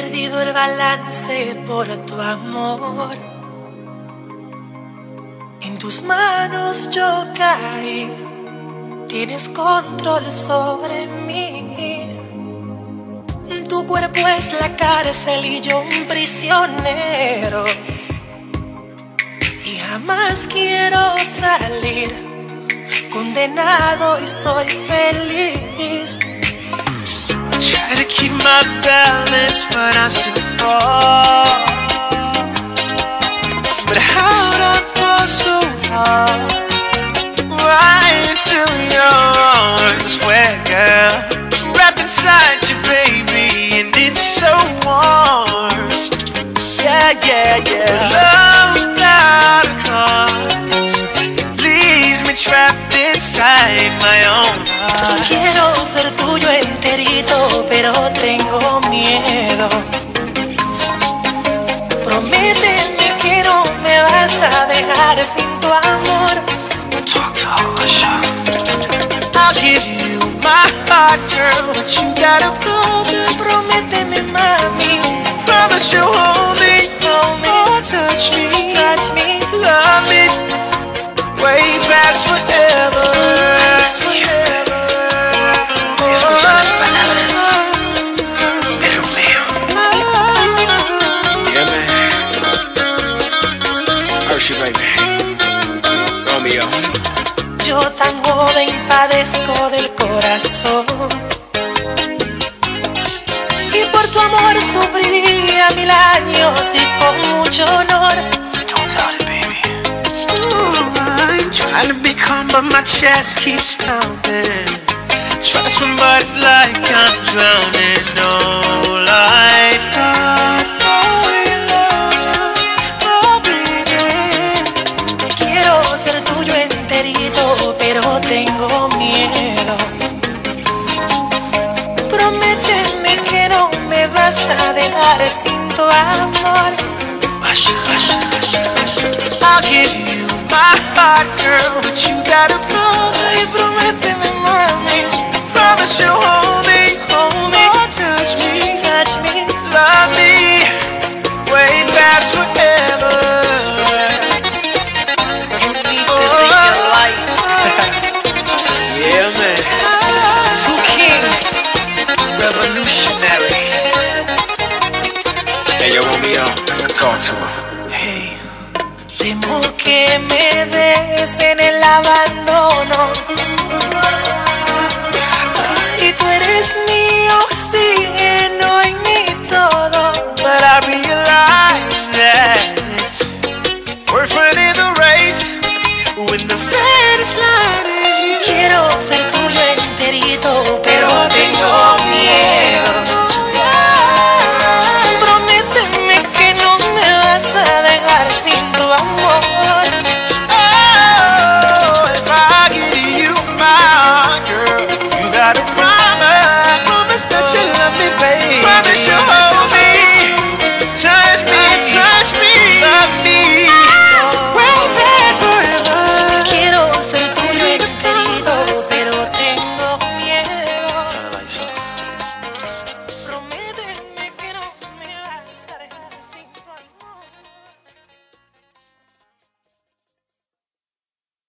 perdido el balance por tu amor. En tus manos yo caí, tienes control sobre mí. Tu cuerpo es la cárcel y yo un prisionero. Y jamás quiero salir, condenado y soy feliz. Try to keep my balance, but I still fall. But how'd I fall so hard? Right into your arms, where girl, wrapped inside you, baby, and it's so warm. Yeah, yeah, yeah. Love without a cause leaves me trapped inside my own heart. Quiero ser tuyo enterito. Prométeme que no me vas a dejar sin tu amor. Talk to Alicia. I'll give you my heart, girl, but you gotta promise. Prométeme, mami, Promise you'll hold me, hold me, Y por tu amor sufriría mil años y con mucho honor. Don't doubt it, baby. Ooh, I'm trying to be calm, but my chest keeps pounding. Try to swim, but it's like I'm drowning. A dejar sin tu amor. Hush, hush, hush, hush. I'll give you my heart, girl, but you gotta promise. prométeme, mami, Promise you'll hold me, Talk to her. Hey, temo que me des en el abandono. pressure